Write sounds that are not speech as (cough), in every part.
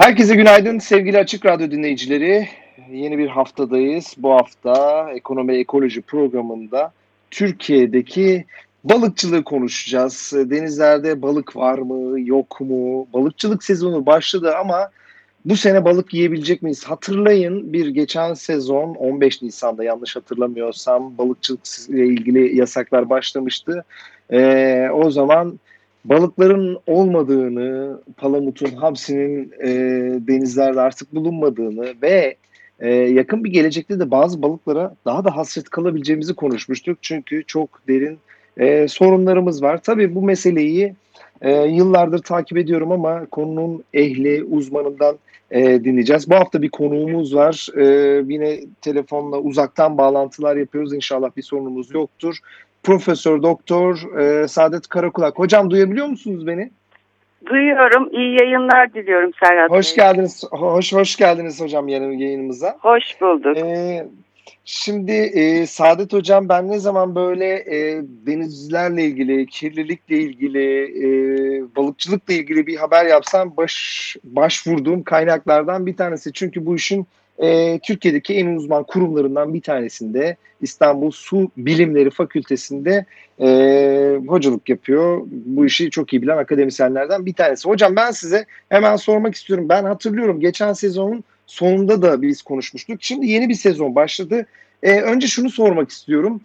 Herkese günaydın sevgili Açık Radyo dinleyicileri. Yeni bir haftadayız. Bu hafta Ekonomi Ekoloji programında Türkiye'deki balıkçılığı konuşacağız. Denizlerde balık var mı, yok mu? Balıkçılık sezonu başladı ama bu sene balık yiyebilecek miyiz? Hatırlayın bir geçen sezon 15 Nisan'da yanlış hatırlamıyorsam balıkçılık ile ilgili yasaklar başlamıştı. Ee, o zaman balıkların olmadığını, palamutun, hamsinin e, denizlerde artık bulunmadığını ve e, yakın bir gelecekte de bazı balıklara daha da hasret kalabileceğimizi konuşmuştuk. Çünkü çok derin e, sorunlarımız var. Tabii bu meseleyi e, yıllardır takip ediyorum ama konunun ehli, uzmanından e, dinleyeceğiz. Bu hafta bir konuğumuz var. E, yine telefonla uzaktan bağlantılar yapıyoruz. İnşallah bir sorunumuz yoktur. Profesör Doktor e, Saadet Karakulak. Hocam duyabiliyor musunuz beni? Duyuyorum. İyi yayınlar diliyorum Serhat Hoş geldiniz. Hoş hoş geldiniz hocam yayınımıza. Hoş bulduk. Ee, şimdi e, Saadet hocam ben ne zaman böyle e, denizcilerle ilgili, kirlilikle ilgili, e, balıkçılıkla ilgili bir haber yapsam baş başvurduğum kaynaklardan bir tanesi. Çünkü bu işin e, Türkiye'deki en uzman kurumlarından bir tanesinde İstanbul Su Bilimleri Fakültesi'nde e, hocalık yapıyor. Bu işi çok iyi bilen akademisyenlerden bir tanesi. Hocam ben size hemen sormak istiyorum. Ben hatırlıyorum geçen sezonun sonunda da biz konuşmuştuk. Şimdi yeni bir sezon başladı. E, önce şunu sormak istiyorum.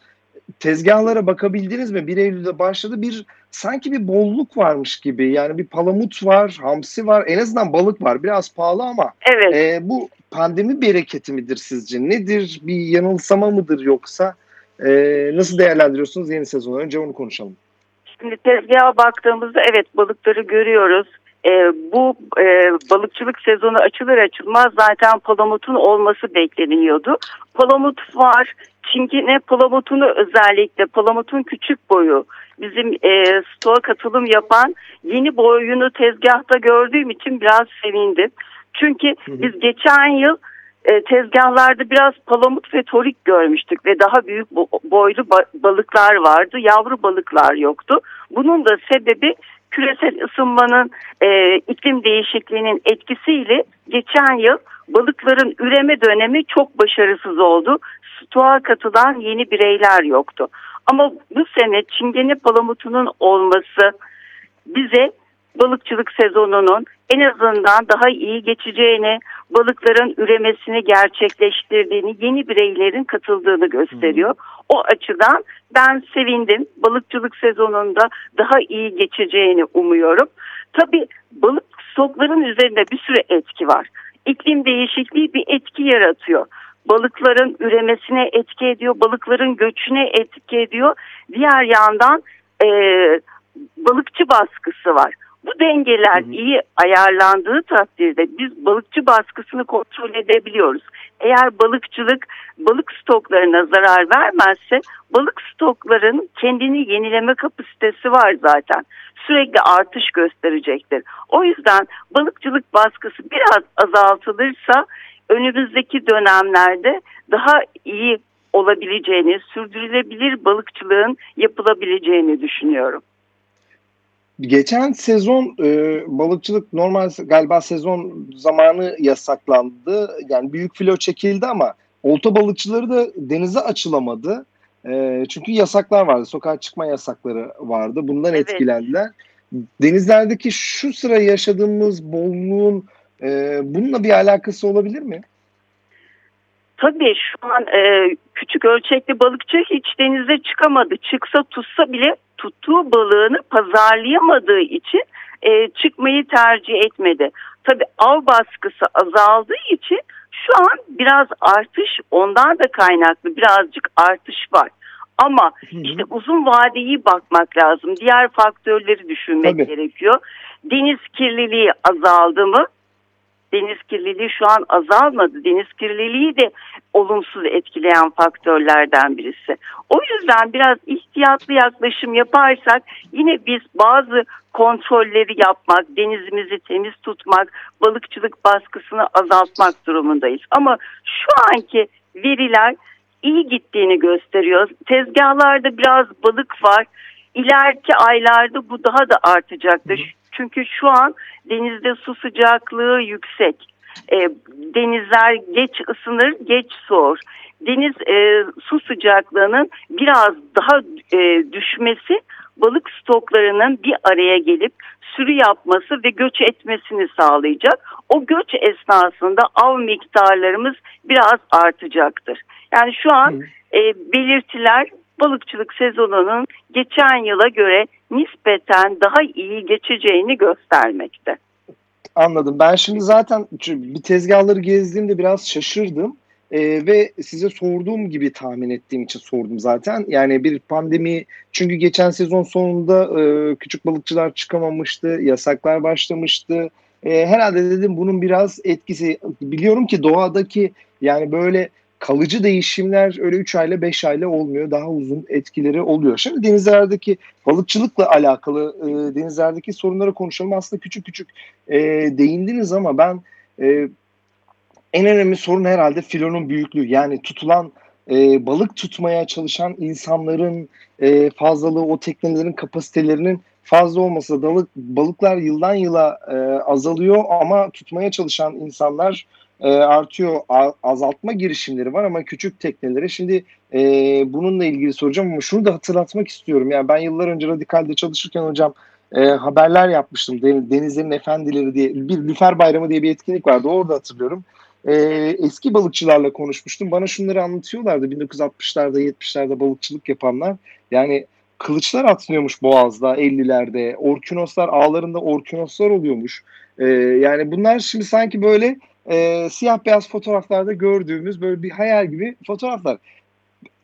Tezgahlara bakabildiniz mi? 1 Eylül'de başladı. Bir sanki bir bolluk varmış gibi. Yani bir palamut var, hamsi var. En azından balık var. Biraz pahalı ama. Evet. E, bu pandemi bereketi midir sizce? Nedir? Bir yanılsama mıdır yoksa? E, nasıl değerlendiriyorsunuz yeni sezonu? Önce onu konuşalım. Şimdi tezgaha baktığımızda evet balıkları görüyoruz. E, bu e, balıkçılık sezonu açılır açılmaz zaten palamutun olması bekleniyordu. Palamut var. Çingene palamutunu özellikle palamutun küçük boyu bizim e, stoğa katılım yapan yeni boyunu tezgahta gördüğüm için biraz sevindim. Çünkü hı hı. biz geçen yıl e, tezgahlarda biraz palamut ve torik görmüştük ve daha büyük boylu balıklar vardı. Yavru balıklar yoktu. Bunun da sebebi küresel ısınmanın e, iklim değişikliğinin etkisiyle geçen yıl balıkların üreme dönemi çok başarısız oldu. Stoğa katılan yeni bireyler yoktu. Ama bu sene çingene palamutunun olması bize balıkçılık sezonunun en azından daha iyi geçeceğini, balıkların üremesini gerçekleştirdiğini, yeni bireylerin katıldığını gösteriyor. O açıdan ben sevindim. Balıkçılık sezonunda daha iyi geçeceğini umuyorum. Tabii balık stokların üzerinde bir sürü etki var. İklim değişikliği bir etki yaratıyor. Balıkların üremesine etki ediyor, balıkların göçüne etki ediyor. Diğer yandan e, balıkçı baskısı var. Bu dengeler hı hı. iyi ayarlandığı takdirde biz balıkçı baskısını kontrol edebiliyoruz. Eğer balıkçılık balık stoklarına zarar vermezse balık stokların kendini yenileme kapasitesi var zaten. Sürekli artış gösterecektir. O yüzden balıkçılık baskısı biraz azaltılırsa önümüzdeki dönemlerde daha iyi olabileceğini, sürdürülebilir balıkçılığın yapılabileceğini düşünüyorum. Geçen sezon e, balıkçılık normal galiba sezon zamanı yasaklandı. Yani büyük filo çekildi ama olta balıkçıları da denize açılamadı. E, çünkü yasaklar vardı. Sokağa çıkma yasakları vardı. Bundan evet. etkilendiler. Denizlerdeki şu sıra yaşadığımız bolluğun e, bununla bir alakası olabilir mi? Tabii şu an e, küçük ölçekli balıkçı hiç denize çıkamadı. Çıksa tutsa bile tuttuğu balığını pazarlayamadığı için e, çıkmayı tercih etmedi. Tabii av baskısı azaldığı için şu an biraz artış ondan da kaynaklı birazcık artış var. Ama işte uzun vadeyi bakmak lazım. Diğer faktörleri düşünmek Tabii. gerekiyor. deniz kirliliği azaldı mı? Deniz kirliliği şu an azalmadı. Deniz kirliliği de olumsuz etkileyen faktörlerden birisi. O yüzden biraz ihtiyatlı yaklaşım yaparsak yine biz bazı kontrolleri yapmak, denizimizi temiz tutmak, balıkçılık baskısını azaltmak durumundayız. Ama şu anki veriler iyi gittiğini gösteriyor. Tezgahlarda biraz balık var. İleriki aylarda bu daha da artacaktır. Çünkü şu an denizde su sıcaklığı yüksek. E, denizler geç ısınır, geç soğur. Deniz e, su sıcaklığının biraz daha e, düşmesi balık stoklarının bir araya gelip sürü yapması ve göç etmesini sağlayacak. O göç esnasında av miktarlarımız biraz artacaktır. Yani şu an e, belirtiler balıkçılık sezonunun geçen yıla göre nispeten daha iyi geçeceğini göstermekte. Anladım. Ben şimdi zaten bir tezgahları gezdiğimde biraz şaşırdım. Ee, ve size sorduğum gibi tahmin ettiğim için sordum zaten. Yani bir pandemi çünkü geçen sezon sonunda e, küçük balıkçılar çıkamamıştı, yasaklar başlamıştı. E, herhalde dedim bunun biraz etkisi. Biliyorum ki doğadaki yani böyle kalıcı değişimler öyle 3 ayla 5 ayla olmuyor. Daha uzun etkileri oluyor. Şimdi denizlerdeki balıkçılıkla alakalı e, denizlerdeki sorunları konuşalım. Aslında küçük küçük e, değindiniz ama ben e, en önemli sorun herhalde filonun büyüklüğü. Yani tutulan e, balık tutmaya çalışan insanların e, fazlalığı, o teknelerin kapasitelerinin fazla olması. Dalık, balıklar yıldan yıla e, azalıyor ama tutmaya çalışan insanlar e, artıyor. A, azaltma girişimleri var ama küçük teknelere. Şimdi e, bununla ilgili soracağım ama şunu da hatırlatmak istiyorum. Yani ben yıllar önce Radikal'de çalışırken hocam e, haberler yapmıştım. Denizlerin Efendileri diye bir Lüfer Bayramı diye bir etkinlik vardı. Orada hatırlıyorum. E, eski balıkçılarla konuşmuştum. Bana şunları anlatıyorlardı. 1960'larda 70'lerde balıkçılık yapanlar. Yani kılıçlar atmıyormuş boğazda 50'lerde. Orkinoslar ağlarında orkinoslar oluyormuş. E, yani bunlar şimdi sanki böyle e, siyah beyaz fotoğraflarda gördüğümüz böyle bir hayal gibi fotoğraflar.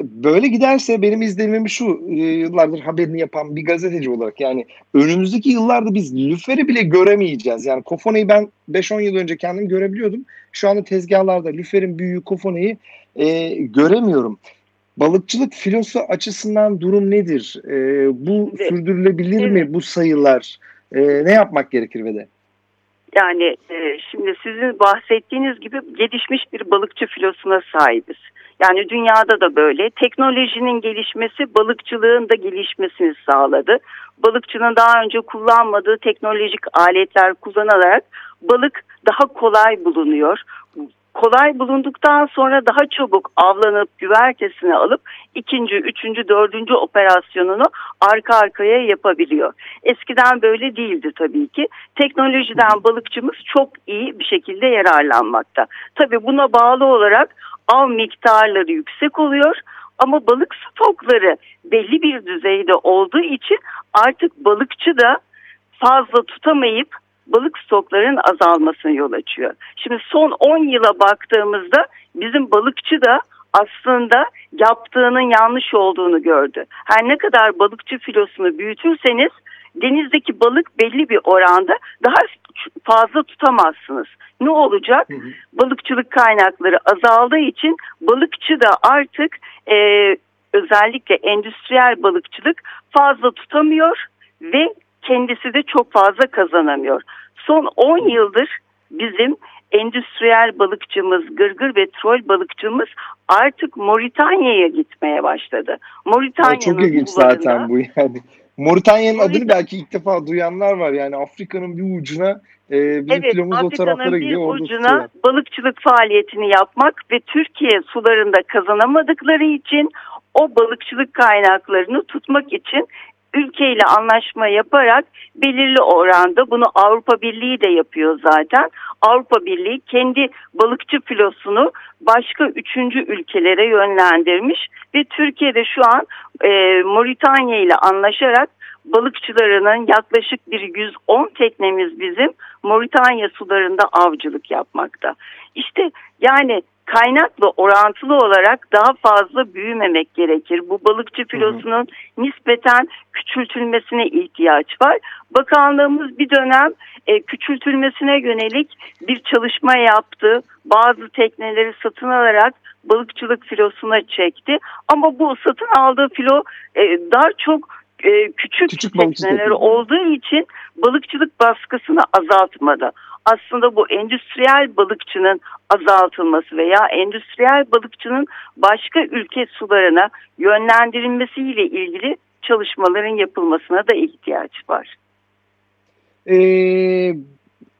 Böyle giderse benim izlenimim şu e, yıllardır haberini yapan bir gazeteci olarak yani önümüzdeki yıllarda biz lüferi bile göremeyeceğiz. Yani kofoneyi ben 5-10 yıl önce kendim görebiliyordum. Şu anda tezgahlarda lüferin büyüğü kofoneyi e, göremiyorum. Balıkçılık filosu açısından durum nedir? E, bu evet. sürdürülebilir evet. mi bu sayılar? E, ne yapmak gerekir ve de? Yani e, şimdi sizin bahsettiğiniz gibi gelişmiş bir balıkçı filosuna sahibiz. Yani dünyada da böyle. Teknolojinin gelişmesi balıkçılığın da gelişmesini sağladı. Balıkçının daha önce kullanmadığı teknolojik aletler kullanarak balık daha kolay bulunuyor kolay bulunduktan sonra daha çabuk avlanıp güvertesine alıp ikinci, üçüncü, dördüncü operasyonunu arka arkaya yapabiliyor. Eskiden böyle değildi tabii ki. Teknolojiden balıkçımız çok iyi bir şekilde yararlanmakta. Tabii buna bağlı olarak av miktarları yüksek oluyor ama balık stokları belli bir düzeyde olduğu için artık balıkçı da fazla tutamayıp balık stoklarının azalmasına yol açıyor. Şimdi son 10 yıla baktığımızda bizim balıkçı da aslında yaptığının yanlış olduğunu gördü. Her ne kadar balıkçı filosunu büyütürseniz denizdeki balık belli bir oranda daha fazla tutamazsınız. Ne olacak? Hı hı. Balıkçılık kaynakları azaldığı için balıkçı da artık e, özellikle endüstriyel balıkçılık fazla tutamıyor ve kendisi de çok fazla kazanamıyor. Son 10 yıldır bizim endüstriyel balıkçımız, gırgır ve troll balıkçımız artık Moritanya'ya gitmeye başladı. Moritanya'nın Çok ilginç sularında, zaten bu yani. Moritanya'nın Morit adını belki ilk defa duyanlar var yani Afrika'nın bir ucuna e, bizim evet, filomuz o taraflara gidiyor. Orada ucuna tutuyorlar. balıkçılık faaliyetini yapmak ve Türkiye sularında kazanamadıkları için o balıkçılık kaynaklarını tutmak için ülkeyle anlaşma yaparak belirli oranda bunu Avrupa Birliği de yapıyor zaten. Avrupa Birliği kendi balıkçı filosunu başka üçüncü ülkelere yönlendirmiş ve Türkiye'de şu an e, Moritanya ile anlaşarak balıkçılarının yaklaşık bir 110 teknemiz bizim Moritanya sularında avcılık yapmakta. İşte yani kaynakla orantılı olarak daha fazla büyümemek gerekir. Bu balıkçı filosunun nispeten küçültülmesine ihtiyaç var. Bakanlığımız bir dönem e, küçültülmesine yönelik bir çalışma yaptı. Bazı tekneleri satın alarak balıkçılık filosuna çekti. Ama bu satın aldığı filo e, daha çok e, küçük, küçük tekneler olduğu için balıkçılık baskısını azaltmadı. Aslında bu endüstriyel balıkçının azaltılması veya endüstriyel balıkçının başka ülke sularına yönlendirilmesiyle ilgili çalışmaların yapılmasına da ihtiyaç var. Ee,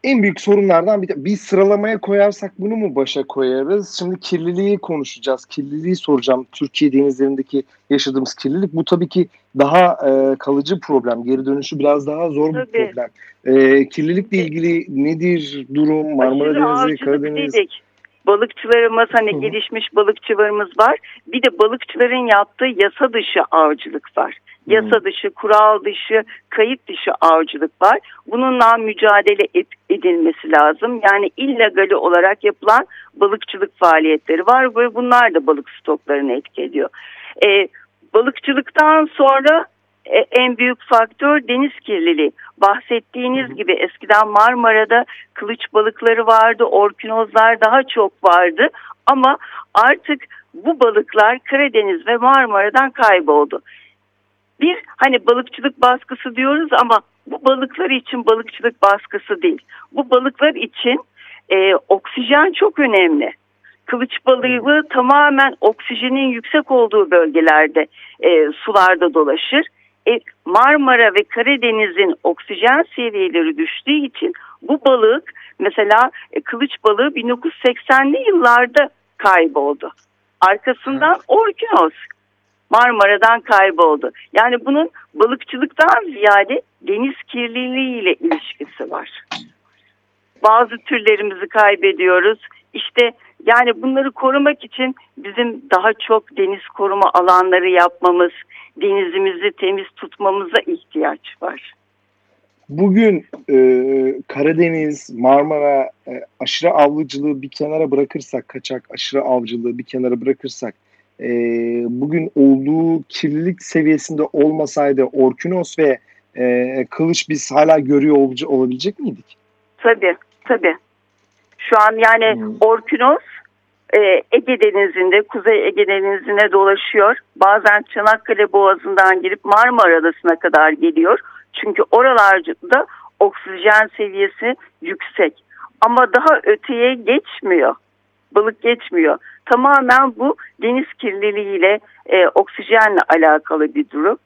en büyük sorunlardan bir, bir sıralamaya koyarsak bunu mu başa koyarız? Şimdi kirliliği konuşacağız. Kirliliği soracağım. Türkiye denizlerindeki yaşadığımız kirlilik. Bu tabii ki daha e, kalıcı problem. Geri dönüşü biraz daha zor tabii. bir problem. E, kirlilikle ilgili nedir durum? Marmara Denizi, Karadeniz... Dedik. Balıkçılarımız hani Hı-hı. gelişmiş balıkçılarımız var. Bir de balıkçıların yaptığı yasa dışı avcılık var. Yasa dışı, kural dışı, kayıt dışı avcılık var. Bununla mücadele edilmesi lazım. Yani illegali olarak yapılan balıkçılık faaliyetleri var ve bunlar da balık stoklarını etki ediyor. Ee, balıkçılıktan sonra e, en büyük faktör deniz kirliliği. Bahsettiğiniz gibi eskiden Marmara'da kılıç balıkları vardı, orkinozlar daha çok vardı ama artık bu balıklar Karadeniz ve Marmara'dan kayboldu. Bir hani balıkçılık baskısı diyoruz ama bu balıklar için balıkçılık baskısı değil. Bu balıklar için e, oksijen çok önemli. Kılıç balığı tamamen oksijenin yüksek olduğu bölgelerde e, sularda dolaşır. E, Marmara ve Karadeniz'in oksijen seviyeleri düştüğü için bu balık mesela e, kılıç balığı 1980'li yıllarda kayboldu. Arkasından orkinos Marmara'dan kayboldu. Yani bunun balıkçılıktan ziyade deniz kirliliği ile ilişkisi var. Bazı türlerimizi kaybediyoruz. İşte yani bunları korumak için bizim daha çok deniz koruma alanları yapmamız, denizimizi temiz tutmamıza ihtiyaç var. Bugün e, Karadeniz, Marmara e, aşırı avcılığı bir kenara bırakırsak, kaçak aşırı avcılığı bir kenara bırakırsak, e, bugün olduğu kirlilik seviyesinde olmasaydı Orkinos ve e, Kılıç biz hala görüyor ol, olabilecek miydik? Tabii, tabii. Şu an yani hmm. Orkinos e, Ege Denizi'nde, Kuzey Ege Denizi'ne dolaşıyor. Bazen Çanakkale Boğazı'ndan girip Marmara Adası'na kadar geliyor. Çünkü oralarda oksijen seviyesi yüksek. Ama daha öteye geçmiyor. Balık geçmiyor. Tamamen bu deniz kirliliğiyle, e, oksijenle alakalı bir durum.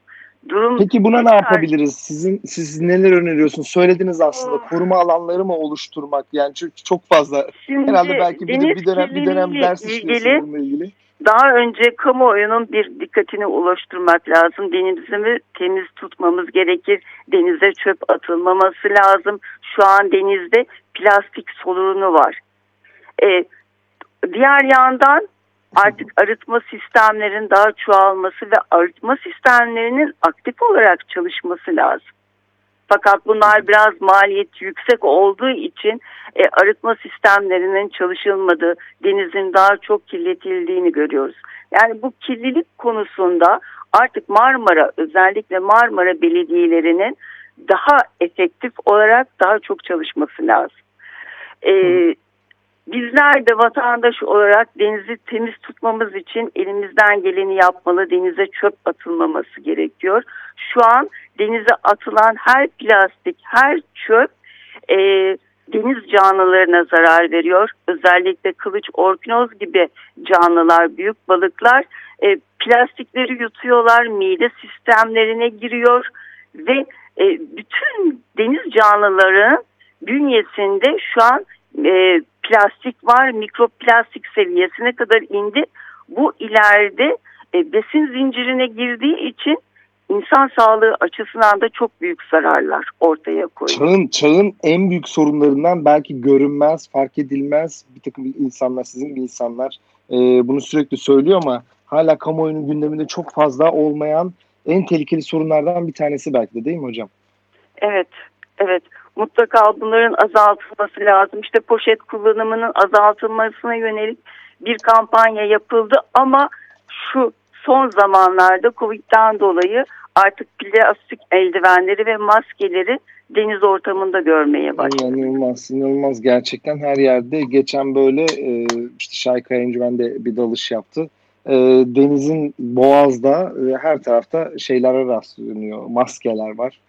Durum Peki buna ne yapabiliriz? Sizin siz neler öneriyorsunuz? Söylediniz aslında oh. koruma alanları mı oluşturmak? Yani çok, çok fazla Şimdi, herhalde belki bir, bir dönem bir dönem ders işliyorsunuz bununla ilgili. Daha önce kamuoyunun bir dikkatini ulaştırmak lazım. Denizimi temiz tutmamız gerekir. Denize çöp atılmaması lazım. Şu an denizde plastik solunu var. Ee, diğer yandan artık arıtma sistemlerin daha çoğalması ve arıtma sistemlerinin aktif olarak çalışması lazım. Fakat bunlar biraz maliyet yüksek olduğu için e, arıtma sistemlerinin çalışılmadığı, denizin daha çok kirletildiğini görüyoruz. Yani bu kirlilik konusunda artık Marmara özellikle Marmara belediyelerinin daha efektif olarak daha çok çalışması lazım. Ee, Bizler de vatandaş olarak denizi temiz tutmamız için elimizden geleni yapmalı. Denize çöp atılmaması gerekiyor. Şu an denize atılan her plastik, her çöp e, deniz canlılarına zarar veriyor. Özellikle kılıç, orkinoz gibi canlılar, büyük balıklar e, plastikleri yutuyorlar, mide sistemlerine giriyor ve e, bütün deniz canlıların bünyesinde şu an e, plastik var. Mikroplastik seviyesine kadar indi. Bu ileride e, besin zincirine girdiği için insan sağlığı açısından da çok büyük zararlar ortaya koyuyor. Çağın, çağın en büyük sorunlarından belki görünmez, fark edilmez bir takım insanlar, sizin gibi insanlar e, bunu sürekli söylüyor ama hala kamuoyunun gündeminde çok fazla olmayan en tehlikeli sorunlardan bir tanesi belki de değil mi hocam? Evet, evet mutlaka bunların azaltılması lazım. İşte poşet kullanımının azaltılmasına yönelik bir kampanya yapıldı ama şu son zamanlarda Covid'den dolayı artık plastik eldivenleri ve maskeleri deniz ortamında görmeye başladık. İnanılmaz, inanılmaz gerçekten her yerde. Geçen böyle e, işte Şayka Encümen de bir dalış yaptı. E, denizin boğazda e, her tarafta şeylere rastlanıyor. Maskeler var.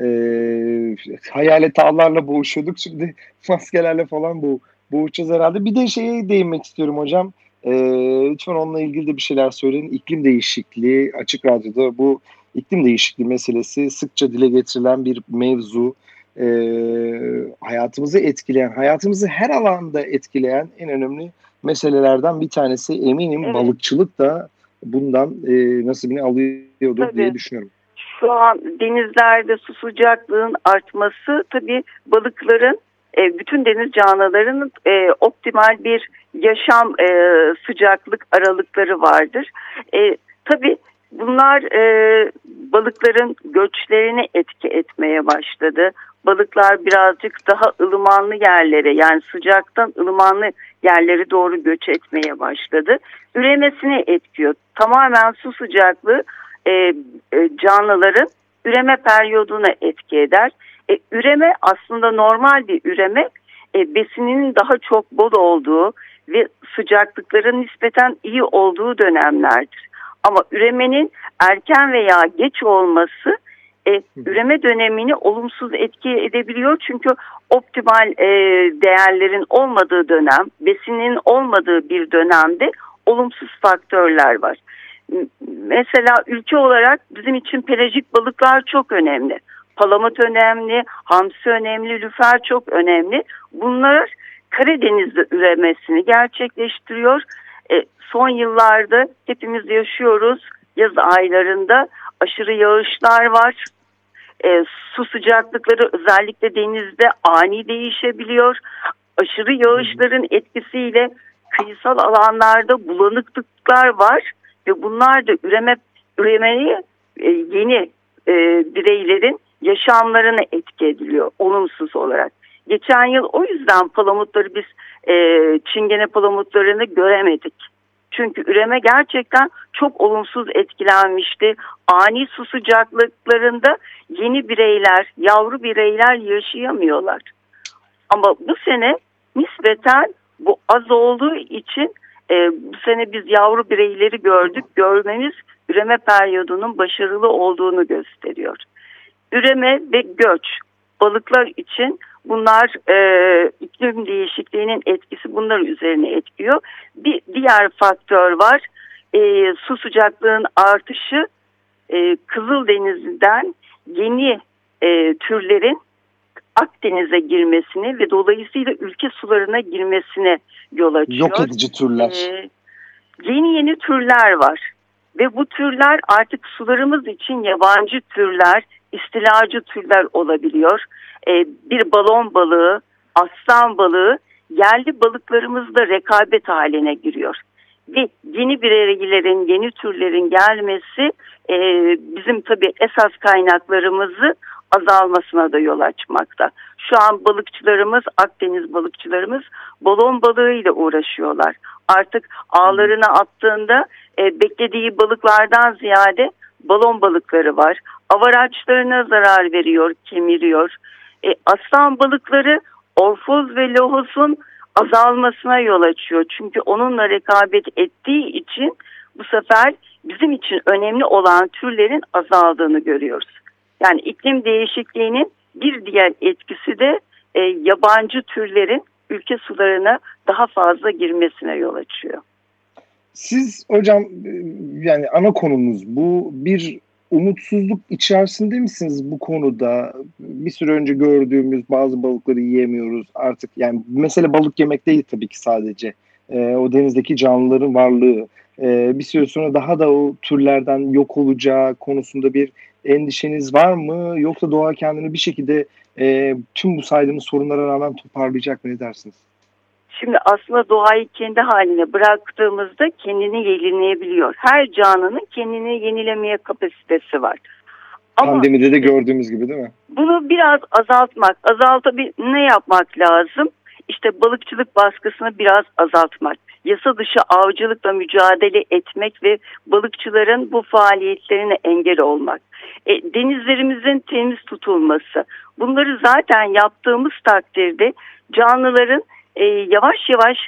E, hayalet ağlarla boğuşuyorduk. Şimdi (laughs) maskelerle falan bu boğuşacağız herhalde. Bir de şeye değinmek istiyorum hocam. E, lütfen onunla ilgili de bir şeyler söyleyin. İklim değişikliği açık radyoda bu iklim değişikliği meselesi sıkça dile getirilen bir mevzu. E, hayatımızı etkileyen, hayatımızı her alanda etkileyen en önemli meselelerden bir tanesi. Eminim evet. balıkçılık da bundan e, nasibini alıyordur Tabii. diye düşünüyorum. Şu an denizlerde su sıcaklığın artması tabii balıkların e, bütün deniz canlılarının e, optimal bir yaşam e, sıcaklık aralıkları vardır. E, tabii bunlar e, balıkların göçlerini etki etmeye başladı. Balıklar birazcık daha ılımanlı yerlere yani sıcaktan ılımanlı yerlere doğru göç etmeye başladı. Üremesini etkiyor. Tamamen su sıcaklığı e, e, canlıların üreme periyoduna etki eder. E, üreme aslında normal bir üreme e, besinin daha çok bol olduğu ve sıcaklıkların nispeten iyi olduğu dönemlerdir. Ama üremenin erken veya geç olması e, üreme dönemini olumsuz etki edebiliyor. Çünkü optimal e, değerlerin olmadığı dönem, besinin olmadığı bir dönemde olumsuz faktörler var. Mesela ülke olarak bizim için pelajik balıklar çok önemli. Palamut önemli, hamsi önemli, lüfer çok önemli. Bunlar Karadeniz'de üremesini gerçekleştiriyor. E, son yıllarda hepimiz yaşıyoruz. Yaz aylarında aşırı yağışlar var. E, su sıcaklıkları özellikle denizde ani değişebiliyor. Aşırı yağışların etkisiyle kıyısal alanlarda bulanıklıklar var ve bunlar da üreme üremeyi e, yeni e, bireylerin yaşamlarına etki ediliyor olumsuz olarak. Geçen yıl o yüzden palamutları biz e, çingene palamutlarını göremedik. Çünkü üreme gerçekten çok olumsuz etkilenmişti. Ani su sıcaklıklarında yeni bireyler, yavru bireyler yaşayamıyorlar. Ama bu sene nispeten bu az olduğu için e, bu sene biz yavru bireyleri gördük. Görmemiz üreme periyodunun başarılı olduğunu gösteriyor. Üreme ve göç balıklar için bunlar e, iklim değişikliğinin etkisi bunlar üzerine etkiyor. Bir diğer faktör var. E, su sıcaklığın artışı e, Kızıldeniz'den yeni e, türlerin Akdeniz'e girmesini ve dolayısıyla ülke sularına girmesine yol açıyor. Yok edici türler. Ee, yeni yeni türler var ve bu türler artık sularımız için yabancı türler, istilacı türler olabiliyor. Ee, bir balon balığı, aslan balığı yerli balıklarımızla rekabet haline giriyor. Ve yeni bireylerin, yeni türlerin gelmesi e, bizim tabii esas kaynaklarımızı azalmasına da yol açmakta. Şu an balıkçılarımız, Akdeniz balıkçılarımız balon balığıyla uğraşıyorlar. Artık ağlarına attığında e, beklediği balıklardan ziyade balon balıkları var. Avaraçlarına zarar veriyor, kemiriyor. E, aslan balıkları orfoz ve lohusun azalmasına yol açıyor. Çünkü onunla rekabet ettiği için bu sefer bizim için önemli olan türlerin azaldığını görüyoruz. Yani iklim değişikliğinin bir diğer etkisi de e, yabancı türlerin ülke sularına daha fazla girmesine yol açıyor. Siz hocam e, yani ana konumuz bu bir umutsuzluk içerisinde misiniz bu konuda? Bir süre önce gördüğümüz bazı balıkları yiyemiyoruz artık. Yani mesele balık yemek değil tabii ki sadece. E, o denizdeki canlıların varlığı. E, bir süre sonra daha da o türlerden yok olacağı konusunda bir endişeniz var mı? Yoksa doğa kendini bir şekilde e, tüm bu saydığımız sorunlara rağmen toparlayacak mı ne dersiniz? Şimdi aslında doğayı kendi haline bıraktığımızda kendini yenileyebiliyor. Her canlının kendini yenilemeye kapasitesi var. Ama Pandemide de gördüğümüz gibi değil mi? Bunu biraz azaltmak, azaltabil ne yapmak lazım? İşte balıkçılık baskısını biraz azaltmak. Yasa dışı avcılıkla mücadele etmek ve balıkçıların bu faaliyetlerine engel olmak. E, denizlerimizin temiz tutulması. Bunları zaten yaptığımız takdirde canlıların e, yavaş yavaş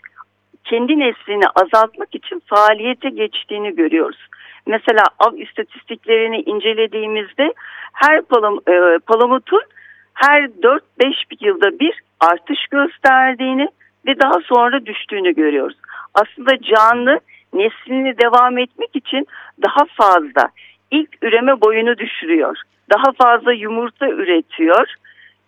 kendi neslini azaltmak için faaliyete geçtiğini görüyoruz. Mesela av istatistiklerini incelediğimizde her palam, e, palamutun her 4-5 yılda bir artış gösterdiğini ve daha sonra düştüğünü görüyoruz. Aslında canlı neslini devam etmek için daha fazla ilk üreme boyunu düşürüyor. Daha fazla yumurta üretiyor.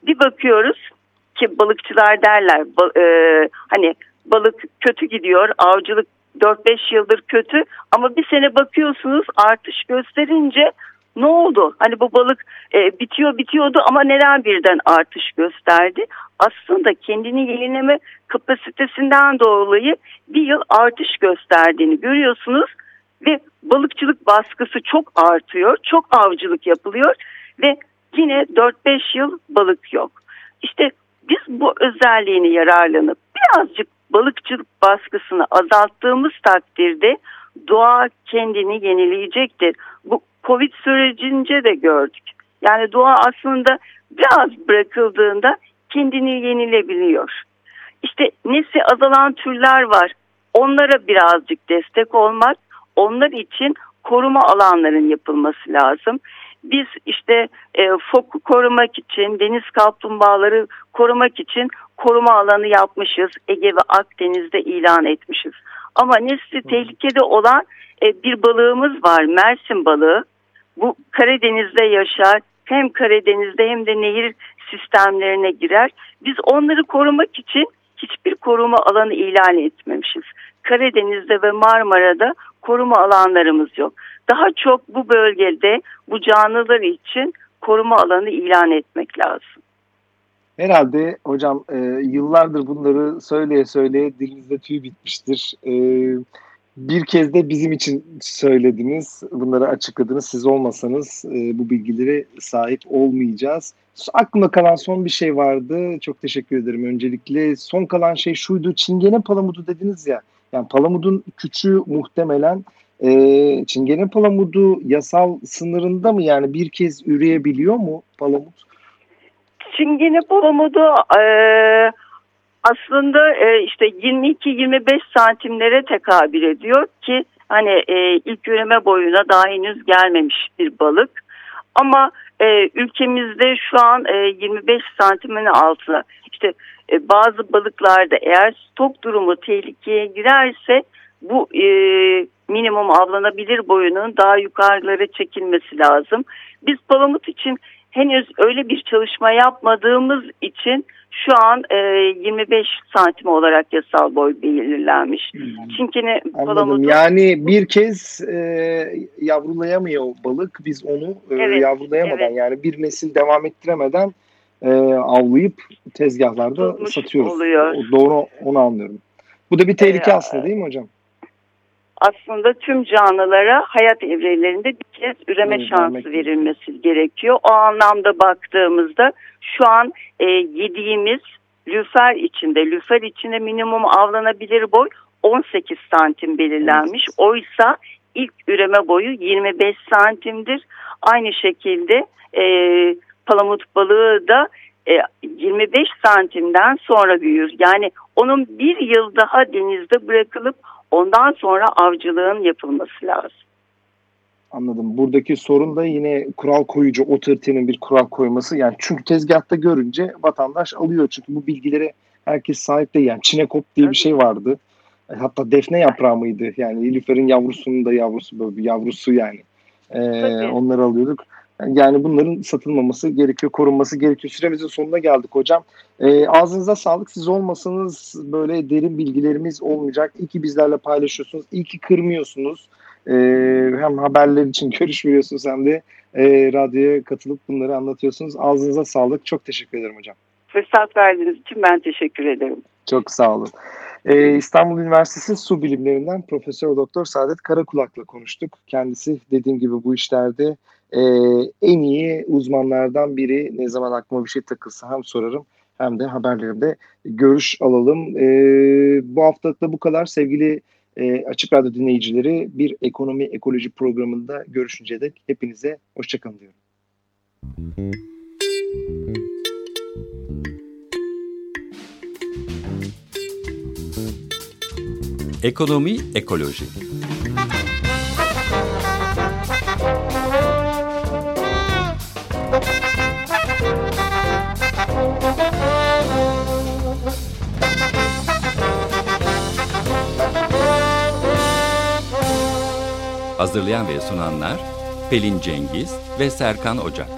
Bir bakıyoruz ki balıkçılar derler e, hani balık kötü gidiyor, avcılık 4-5 yıldır kötü ama bir sene bakıyorsunuz artış gösterince ne oldu? Hani bu balık e, bitiyor bitiyordu ama neden birden artış gösterdi? Aslında kendini yenileme kapasitesinden dolayı bir yıl artış gösterdiğini görüyorsunuz ve balıkçılık baskısı çok artıyor, çok avcılık yapılıyor ve yine 4-5 yıl balık yok. İşte biz bu özelliğini yararlanıp birazcık balıkçılık baskısını azalttığımız takdirde doğa kendini yenileyecektir. Bu Covid sürecince de gördük. Yani doğa aslında biraz bırakıldığında kendini yenilebiliyor. İşte nesli azalan türler var. Onlara birazcık destek olmak, onlar için koruma alanların yapılması lazım. Biz işte e, foku korumak için, deniz kaplumbağaları korumak için koruma alanı yapmışız. Ege ve Akdeniz'de ilan etmişiz. Ama nesli tehlikede olan e, bir balığımız var, Mersin balığı. Bu Karadeniz'de yaşar. Hem Karadeniz'de hem de nehir sistemlerine girer. Biz onları korumak için hiçbir koruma alanı ilan etmemişiz. Karadeniz'de ve Marmara'da koruma alanlarımız yok. Daha çok bu bölgede bu canlılar için koruma alanı ilan etmek lazım. Herhalde hocam e, yıllardır bunları söyleye söyleye dilinizde tüy bitmiştir. E, bir kez de bizim için söylediniz, bunları açıkladınız. Siz olmasanız e, bu bilgileri sahip olmayacağız. Aklımda kalan son bir şey vardı. Çok teşekkür ederim öncelikle. Son kalan şey şuydu. Çingene palamudu dediniz ya. Yani palamudun küçüğü muhtemelen e, çingene palamudu yasal sınırında mı? Yani bir kez üreyebiliyor mu palamut? Çingene palamudu e, aslında e, işte 22-25 santimlere tekabül ediyor ki hani e, ilk üreme boyuna daha henüz gelmemiş bir balık. Ama e, ülkemizde şu an e, 25 santimin altına işte e, bazı balıklarda eğer stok durumu tehlikeye girerse bu e, minimum avlanabilir boyunun daha yukarılara çekilmesi lazım. Biz palamut için henüz öyle bir çalışma yapmadığımız için şu an e, 25 santim olarak yasal boy belirlenmiş. Hmm. Çünkü ne Anladım. Yani bir kez e, yavrulayamıyor balık. Biz onu e, evet, yavrulayamadan evet. yani bir nesil devam ettiremeden e, avlayıp tezgahlarda Tutmuş satıyoruz. Oluyor. Doğru onu anlıyorum. Bu da bir tehlike ee, aslında değil mi hocam? Aslında tüm canlılara hayat evrelerinde bir kez üreme evet, şansı verilmesi gerekiyor. O anlamda baktığımızda şu an e, yediğimiz lüfer içinde, lüfer içinde minimum avlanabilir boy 18 santim belirlenmiş. Evet. Oysa ilk üreme boyu 25 santimdir. Aynı şekilde e, palamut balığı da e, 25 santimden sonra büyür. Yani onun bir yıl daha denizde bırakılıp Ondan sonra avcılığın yapılması lazım. Anladım. Buradaki sorun da yine kural koyucu otoritenin bir kural koyması. Yani çünkü tezgahta görünce vatandaş alıyor. Çünkü bu bilgileri herkes sahip değil. Yani çinekop diye bir şey vardı. E, hatta defne yaprağı mıydı? Yani Nilüfer'in yavrusunun da yavrusu böyle bir yavrusu yani. Ee, onları alıyorduk. Yani bunların satılmaması gerekiyor, korunması gerekiyor. Süremizin sonuna geldik hocam. E, ağzınıza sağlık. Siz olmasanız böyle derin bilgilerimiz olmayacak. İyi ki bizlerle paylaşıyorsunuz. İyi ki kırmıyorsunuz. E, hem haberler için (laughs) görüşmüyorsunuz hem de e, radyoya katılıp bunları anlatıyorsunuz. Ağzınıza sağlık. Çok teşekkür ederim hocam. Fırsat verdiğiniz için ben teşekkür ederim. Çok sağ olun. Ee, İstanbul Üniversitesi Su Bilimlerinden Profesör Doktor Saadet Karakulak'la konuştuk. Kendisi dediğim gibi bu işlerde e, en iyi uzmanlardan biri. Ne zaman aklıma bir şey takılsa hem sorarım hem de haberlerimde görüş alalım. E, bu haftalık da bu kadar sevgili e, Açık Radyo dinleyicileri. Bir ekonomi ekoloji programında görüşünceye dek hepinize hoşçakalın diyorum. Ekonomi ekoloji. Hazırlayan ve sunanlar Pelin Cengiz ve Serkan Ocak.